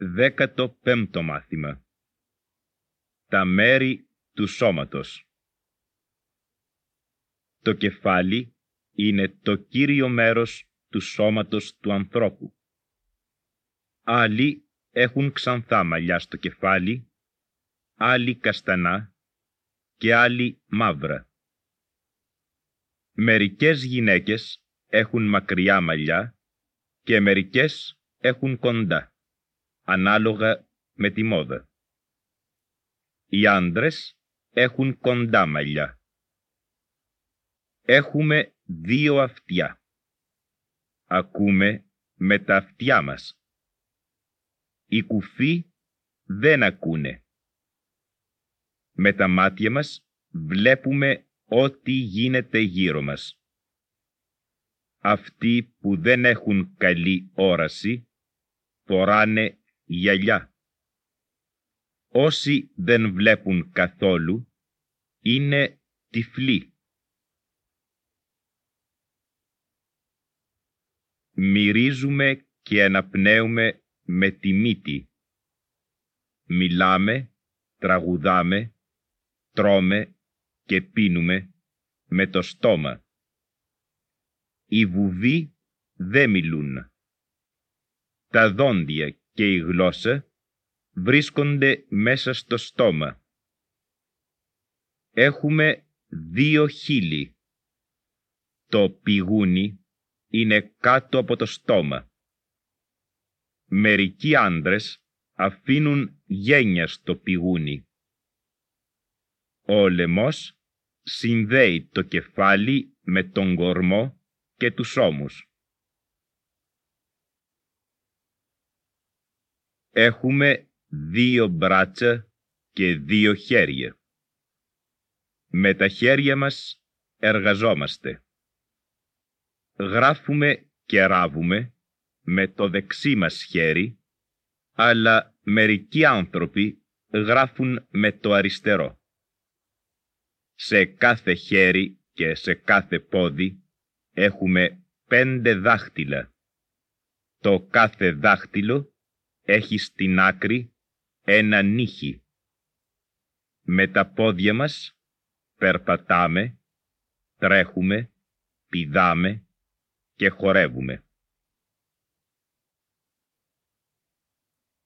Δέκατο πέμπτο μάθημα Τα μέρη του σώματος Το κεφάλι είναι το κύριο μέρος του σώματος του ανθρώπου. Άλλοι έχουν ξανθά μαλλιά στο κεφάλι, άλλοι καστανά και άλλοι μαύρα. Μερικές γυναίκες έχουν μακριά μαλλιά και μερικές έχουν κοντά ανάλογα με τη μόδα. Οι άντρες έχουν κοντά μαλλιά. Έχουμε δύο αυτιά. Ακούμε με τα αυτιά μας. Οι κουφοί δεν ακούνε. Με τα μάτια μας βλέπουμε ό,τι γίνεται γύρω μας. Αυτοί που δεν έχουν καλή όραση φοράνε γυαλιά. Όσοι δεν βλέπουν καθόλου είναι τυφλοί. Μυρίζουμε και αναπνέουμε με τη μύτη. Μιλάμε, τραγουδάμε, τρώμε και πίνουμε με το στόμα. Οι βουβοί δεν μιλούν. Τα δόντια και η γλώσσα βρίσκονται μέσα στο στόμα. Έχουμε δύο χείλη. Το πηγούνι είναι κάτω από το στόμα. Μερικοί άντρες αφήνουν γένια στο πηγούνι. Ο λαιμός συνδέει το κεφάλι με τον κορμό και τους ώμους. Έχουμε δύο μπράτσα και δύο χέρια. Με τα χέρια μας εργαζόμαστε. Γράφουμε και ράβουμε με το δεξί μας χέρι, αλλά μερικοί άνθρωποι γράφουν με το αριστερό. Σε κάθε χέρι και σε κάθε πόδι έχουμε πέντε δάχτυλα. Το κάθε δάχτυλο έχει στην άκρη ένα νύχι. Με τα πόδια μας περπατάμε, τρέχουμε, πηδάμε και χορεύουμε.